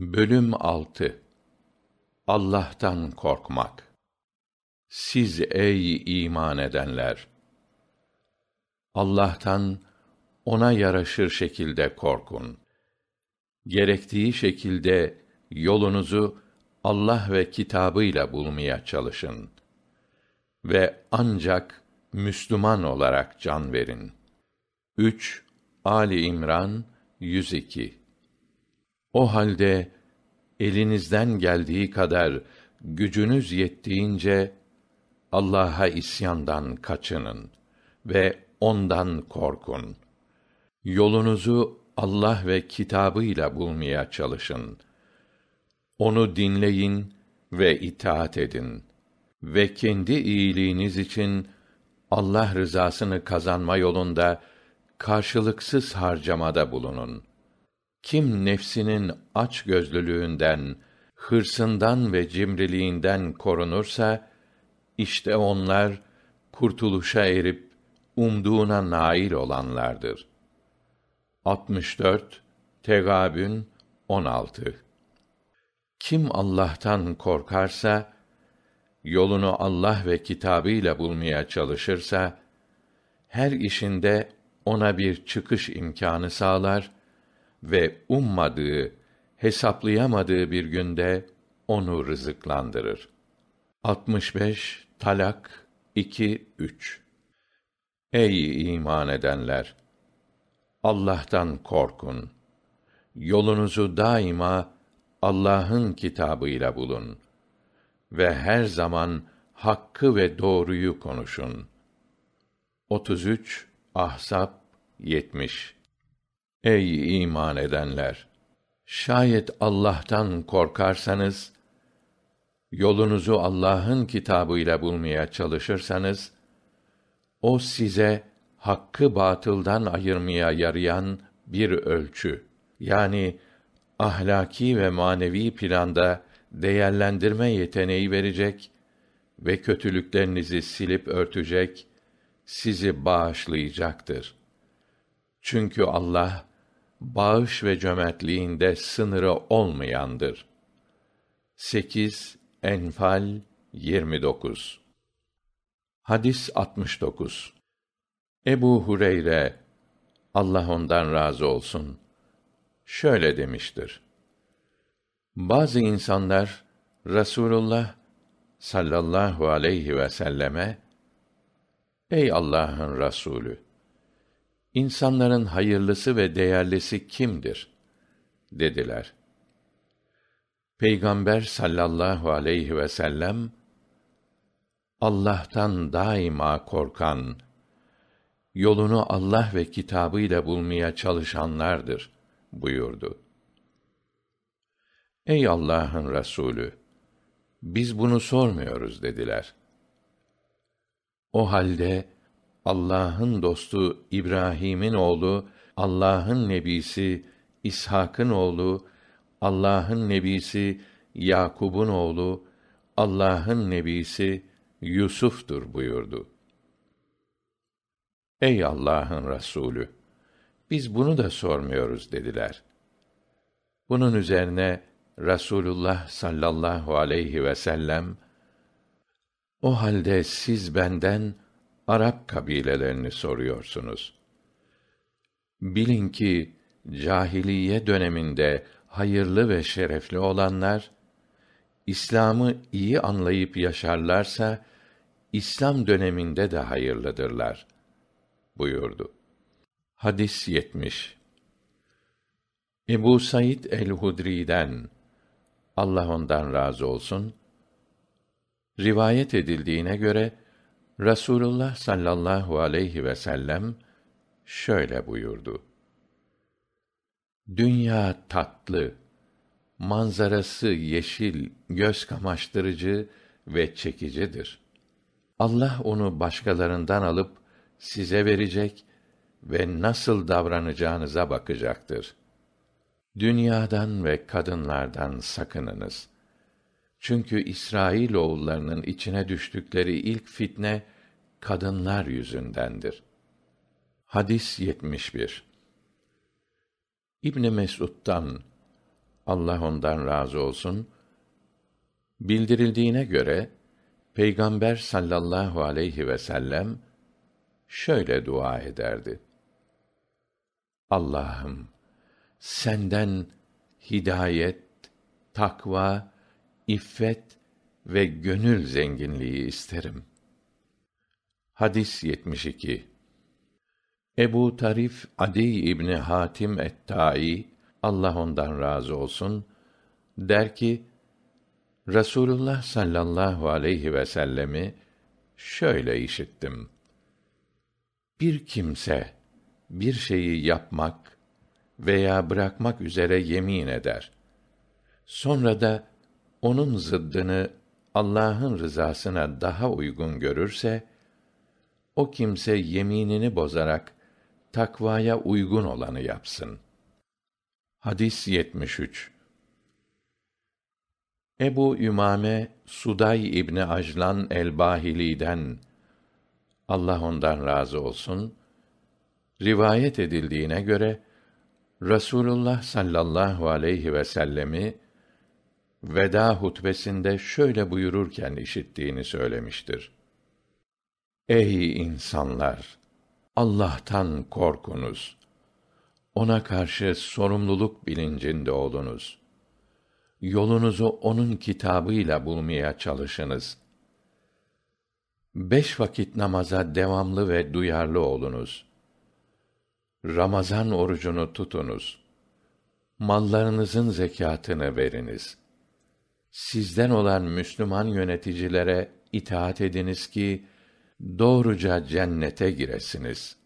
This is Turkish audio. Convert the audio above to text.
Bölüm 6 Allah'tan korkmak. Siz ey iman edenler! Allah'tan ona yaraşır şekilde korkun. Gerektiği şekilde yolunuzu Allah ve kitabıyla bulmaya çalışın ve ancak Müslüman olarak can verin. 3 Ali İmran 102 O halde elinizden geldiği kadar gücünüz yettiğince Allah'a isyandan kaçının ve ondan korkun. Yolunuzu Allah ve kitabıyla bulmaya çalışın. Onu dinleyin ve itaat edin ve kendi iyiliğiniz için Allah rızasını kazanma yolunda karşılıksız harcamada bulunun. Kim nefsinin aç gözlülüğünden, hırsından ve cimriliğinden korunursa, işte onlar kurtuluşa erip umduğuna nail olanlardır. 64 Tegabün 16 Kim Allah'tan korkarsa, yolunu Allah ve kitabıyla bulmaya çalışırsa, her işinde ona bir çıkış imkanı sağlar ve ummadığı, hesaplayamadığı bir günde onu rızıklandırır. 65 Talak 2 3 Ey iman edenler! Allah'tan korkun. Yolunuzu daima Allah'ın kitabıyla bulun ve her zaman hakkı ve doğruyu konuşun. 33 Ahsap 70 Ey iman edenler! Şayet Allah'tan korkarsanız, yolunuzu Allah'ın kitabıyla bulmaya çalışırsanız, o size hakkı batıldan ayırmaya yarayan bir ölçü, yani ahlaki ve manevi planda değerlendirme yeteneği verecek ve kötülüklerinizi silip örtecek, sizi bağışlayacaktır. Çünkü Allah bağış ve cömertliğinde sınırı olmayandır. 8 Enfal 29 Hadis 69 Ebu Hureyre Allah ondan razı olsun şöyle demiştir. Bazı insanlar Rasulullah sallallahu aleyhi ve selleme Ey Allah'ın Rasulü İnsanların hayırlısı ve değerlisi kimdir? dediler. Peygamber sallallahu aleyhi ve sellem Allah'tan daima korkan, yolunu Allah ve kitabıyla bulmaya çalışanlardır buyurdu. Ey Allah'ın Resulü, biz bunu sormuyoruz dediler. O halde Allah'ın dostu İbrahim'in oğlu, Allah'ın nebisi İshak'ın oğlu, Allah'ın nebisi Yakub'un oğlu, Allah'ın nebisi Yusuf'tur buyurdu. Ey Allah'ın Resulü, biz bunu da sormuyoruz dediler. Bunun üzerine Rasulullah sallallahu aleyhi ve sellem o halde siz benden Arap kabilelerini soruyorsunuz. Bilin ki cahiliye döneminde hayırlı ve şerefli olanlar İslam'ı iyi anlayıp yaşarlarsa İslam döneminde de hayırlıdırlar buyurdu. Hadis 70 Ebu Said el-Hudri'den Allah ondan razı olsun rivayet edildiğine göre Rasulullah sallallahu aleyhi ve sellem şöyle buyurdu. Dünya tatlı, manzarası yeşil, göz kamaştırıcı ve çekicidir. Allah onu başkalarından alıp size verecek ve nasıl davranacağınıza bakacaktır. Dünyadan ve kadınlardan sakınınız. Çünkü İsrail oğullarının içine düştükleri ilk fitne kadınlar yüzündendir. Hadis 71 İbn Mesud'dan Allah ondan razı olsun bildirildiğine göre Peygamber sallallahu aleyhi ve sellem şöyle dua ederdi. Allah'ım senden hidayet, takva, iffet ve gönül zenginliği isterim. Hadis 72 Ebu Tarif Adi İbni Hatim et-Tai Allah ondan razı olsun der ki Rasulullah sallallahu aleyhi ve sellemi şöyle işittim. Bir kimse bir şeyi yapmak veya bırakmak üzere yemin eder. Sonra da onun zıddını Allah'ın rızasına daha uygun görürse o kimse yeminini bozarak takvaya uygun olanı yapsın. Hadis 73 Ebu Ümame Suday İbni Ajlan el-Bahili'den Allah ondan razı olsun rivayet edildiğine göre Rasulullah sallallahu aleyhi ve sellemi veda hutbesinde şöyle buyururken işittiğini söylemiştir. Ey insanlar! Allah'tan korkunuz. Ona karşı sorumluluk bilincinde olunuz. Yolunuzu onun kitabıyla bulmaya çalışınız. Beş vakit namaza devamlı ve duyarlı olunuz. Ramazan orucunu tutunuz. Mallarınızın zekatını veriniz. Sizden olan Müslüman yöneticilere itaat ediniz ki doğruca cennete giresiniz.''